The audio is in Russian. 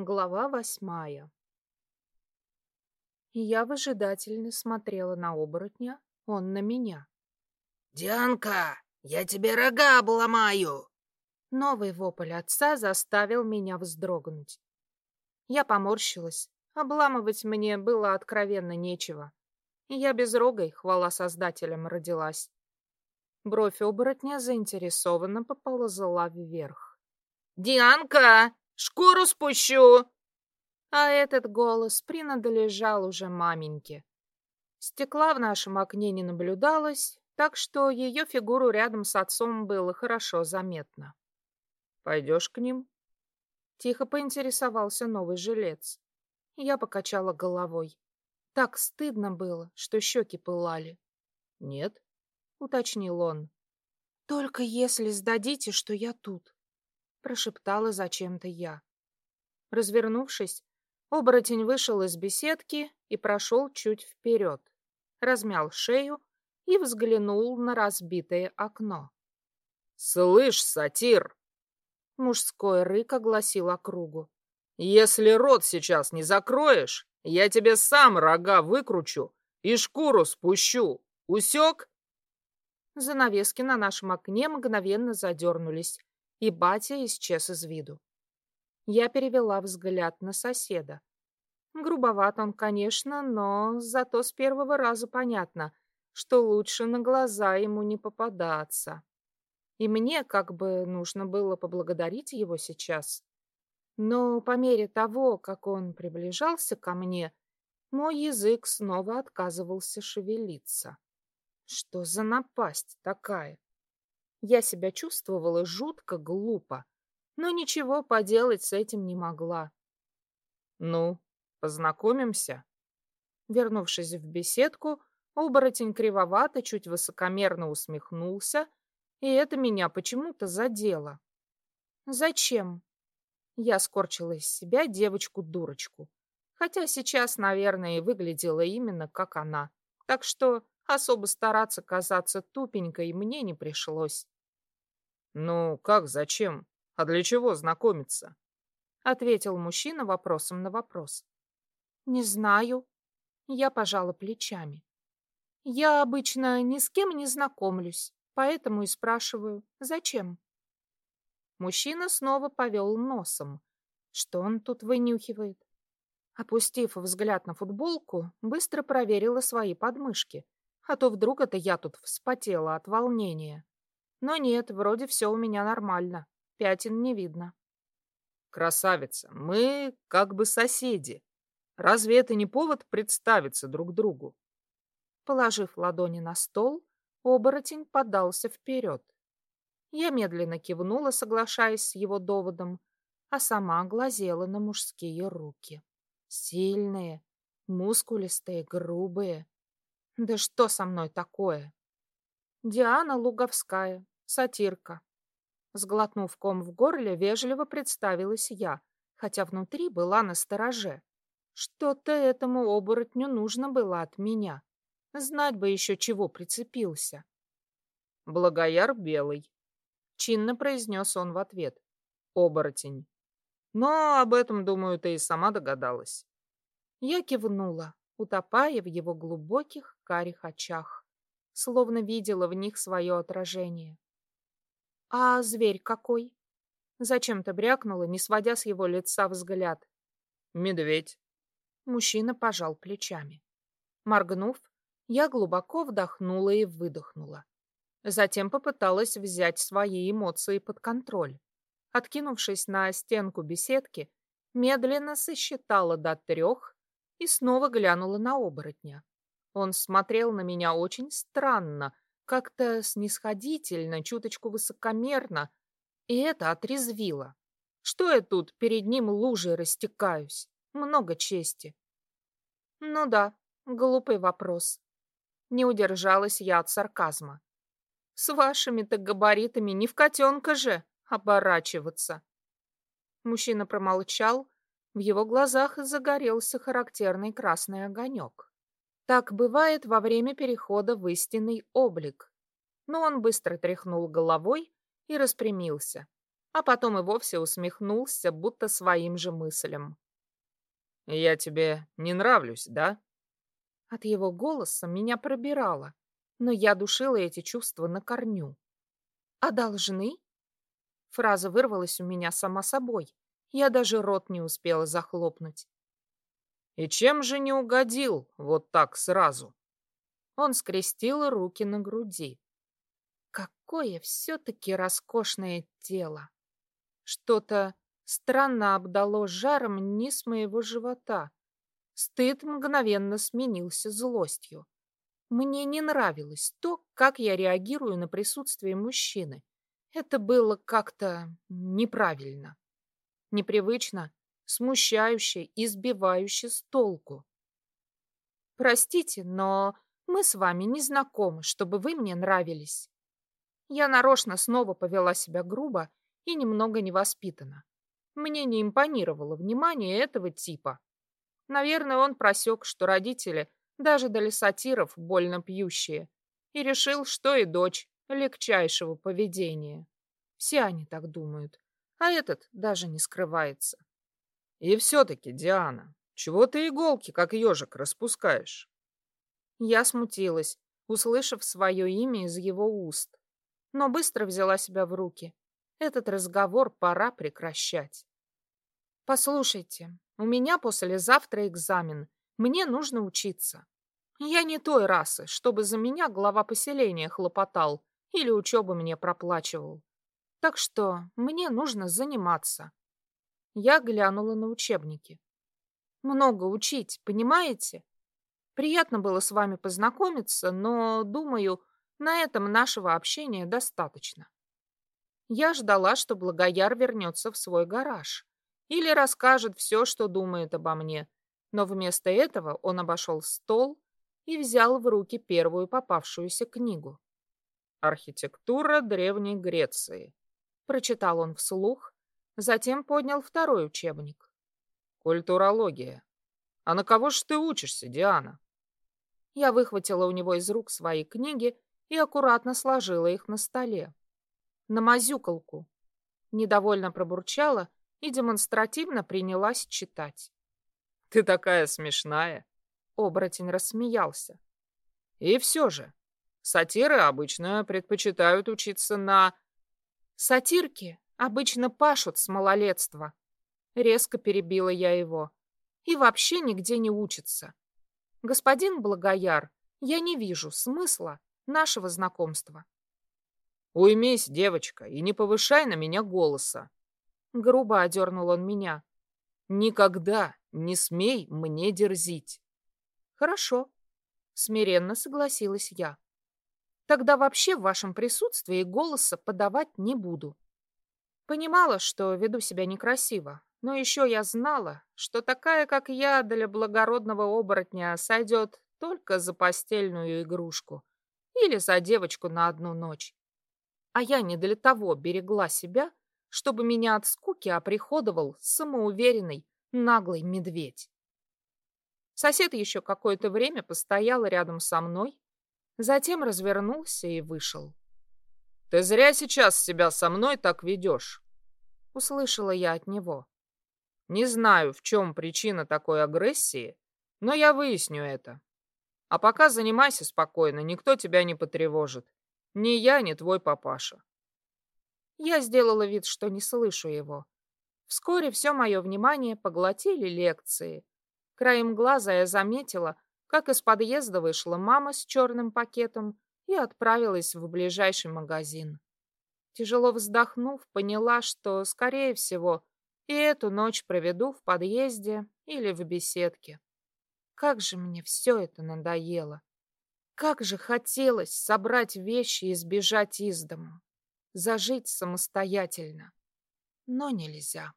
Глава восьмая Я выжидательно смотрела на оборотня, он на меня. «Дианка, я тебе рога обломаю!» Новый вопль отца заставил меня вздрогнуть. Я поморщилась. Обламывать мне было откровенно нечего. Я безрогой, хвала создателям, родилась. Бровь оборотня заинтересованно поползла вверх. «Дианка, Шкуру спущу!» А этот голос принадлежал уже маменьке. Стекла в нашем окне не наблюдалось, так что ее фигуру рядом с отцом было хорошо заметно. «Пойдешь к ним?» Тихо поинтересовался новый жилец. Я покачала головой. Так стыдно было, что щеки пылали. «Нет», — уточнил он. «Только если сдадите, что я тут», прошептала зачем-то я. Развернувшись, оборотень вышел из беседки и прошел чуть вперед, размял шею и взглянул на разбитое окно. «Слышь, сатир!» Мужской рык огласил округу. «Если рот сейчас не закроешь, я тебе сам рога выкручу и шкуру спущу. Усек?» Занавески на нашем окне мгновенно задернулись, и батя исчез из виду. Я перевела взгляд на соседа. Грубоват он, конечно, но зато с первого раза понятно, что лучше на глаза ему не попадаться. И мне как бы нужно было поблагодарить его сейчас. Но по мере того, как он приближался ко мне, мой язык снова отказывался шевелиться. Что за напасть такая? Я себя чувствовала жутко глупо, но ничего поделать с этим не могла. «Ну, познакомимся?» Вернувшись в беседку, оборотень кривовато, чуть высокомерно усмехнулся, и это меня почему-то задело. «Зачем?» Я скорчила из себя девочку-дурочку, хотя сейчас, наверное, и выглядела именно как она, так что Особо стараться казаться тупенькой мне не пришлось. «Ну, как, зачем? А для чего знакомиться?» Ответил мужчина вопросом на вопрос. «Не знаю». Я пожала плечами. «Я обычно ни с кем не знакомлюсь, поэтому и спрашиваю, зачем?» Мужчина снова повел носом. Что он тут вынюхивает? Опустив взгляд на футболку, быстро проверила свои подмышки — а то вдруг это я тут вспотела от волнения. Но нет, вроде все у меня нормально. Пятен не видно. Красавица, мы как бы соседи. Разве это не повод представиться друг другу? Положив ладони на стол, оборотень подался вперед. Я медленно кивнула, соглашаясь с его доводом, а сама глазела на мужские руки. Сильные, мускулистые, грубые. Да что со мной такое? Диана Луговская, сатирка. Сглотнув ком в горле, вежливо представилась я, хотя внутри была на стороже. Что-то этому оборотню нужно было от меня. Знать бы еще, чего прицепился. «Благояр белый», — чинно произнес он в ответ. «Оборотень. Но об этом, думаю, ты и сама догадалась». Я кивнула утопая в его глубоких карих очах, словно видела в них свое отражение. «А зверь какой?» Зачем-то брякнула, не сводя с его лица взгляд. «Медведь». Мужчина пожал плечами. Моргнув, я глубоко вдохнула и выдохнула. Затем попыталась взять свои эмоции под контроль. Откинувшись на стенку беседки, медленно сосчитала до трех и снова глянула на оборотня. Он смотрел на меня очень странно, как-то снисходительно, чуточку высокомерно, и это отрезвило. Что я тут перед ним лужей растекаюсь? Много чести. Ну да, глупый вопрос. Не удержалась я от сарказма. С вашими-то габаритами не в котенка же оборачиваться. Мужчина промолчал, в его глазах загорелся характерный красный огонек. Так бывает во время перехода в истинный облик. Но он быстро тряхнул головой и распрямился. а потом и вовсе усмехнулся, будто своим же мыслям. «Я тебе не нравлюсь, да?» От его голоса меня пробирало, но я душила эти чувства на корню. «А должны?» Фраза вырвалась у меня сама собой. Я даже рот не успела захлопнуть. «И чем же не угодил вот так сразу?» Он скрестил руки на груди. Какое все-таки роскошное тело! Что-то странно обдало жаром низ моего живота. Стыд мгновенно сменился злостью. Мне не нравилось то, как я реагирую на присутствие мужчины. Это было как-то неправильно, непривычно, смущающе и сбивающе с толку. Простите, но мы с вами не знакомы, чтобы вы мне нравились. Я нарочно снова повела себя грубо и немного невоспитанно. Мне не импонировало внимание этого типа. Наверное, он просек, что родители даже дали сатиров больно пьющие, и решил, что и дочь легчайшего поведения. Все они так думают, а этот даже не скрывается. И все-таки, Диана, чего ты иголки, как ежик, распускаешь? Я смутилась, услышав свое имя из его уст, но быстро взяла себя в руки. Этот разговор пора прекращать. Послушайте, у меня послезавтра экзамен. Мне нужно учиться. Я не той расы, чтобы за меня глава поселения хлопотал или учебу мне проплачивал. Так что мне нужно заниматься. Я глянула на учебники. Много учить, понимаете? Приятно было с вами познакомиться, но, думаю, на этом нашего общения достаточно. Я ждала, что Благояр вернется в свой гараж или расскажет все, что думает обо мне, но вместо этого он обошел стол и взял в руки первую попавшуюся книгу. «Архитектура Древней Греции», — прочитал он вслух, затем поднял второй учебник. «Культурология. А на кого ж ты учишься, Диана?» Я выхватила у него из рук свои книги и аккуратно сложила их на столе. На мазюкалку. Недовольно пробурчала и демонстративно принялась читать. «Ты такая смешная!» Оборотень рассмеялся. «И все же, сатиры обычно предпочитают учиться на...» «Сатирки обычно пашут с малолетства», — резко перебила я его. «И вообще нигде не учатся. Господин Благояр, я не вижу смысла нашего знакомства». «Уймись, девочка, и не повышай на меня голоса», Грубо одернул он меня. Никогда не смей мне дерзить. Хорошо, смиренно согласилась я. Тогда вообще в вашем присутствии голоса подавать не буду. Понимала, что веду себя некрасиво, но еще я знала, что такая, как я, для благородного оборотня сойдет только за постельную игрушку или за девочку на одну ночь. А я не для того берегла себя, чтобы меня от скуки оприходовал самоуверенный наглый медведь. Сосед еще какое-то время постоял рядом со мной, затем развернулся и вышел. «Ты зря сейчас себя со мной так ведешь», — услышала я от него. «Не знаю, в чем причина такой агрессии, но я выясню это. А пока занимайся спокойно, никто тебя не потревожит. Ни я, ни твой папаша. Я сделала вид, что не слышу его. Вскоре все мое внимание поглотили лекции. Краем глаза я заметила, как из подъезда вышла мама с черным пакетом и отправилась в ближайший магазин. Тяжело вздохнув, поняла, что, скорее всего, и эту ночь проведу в подъезде или в беседке. Как же мне все это надоело! Как же хотелось собрать вещи и сбежать из дому! зажить самостоятельно. Но нельзя.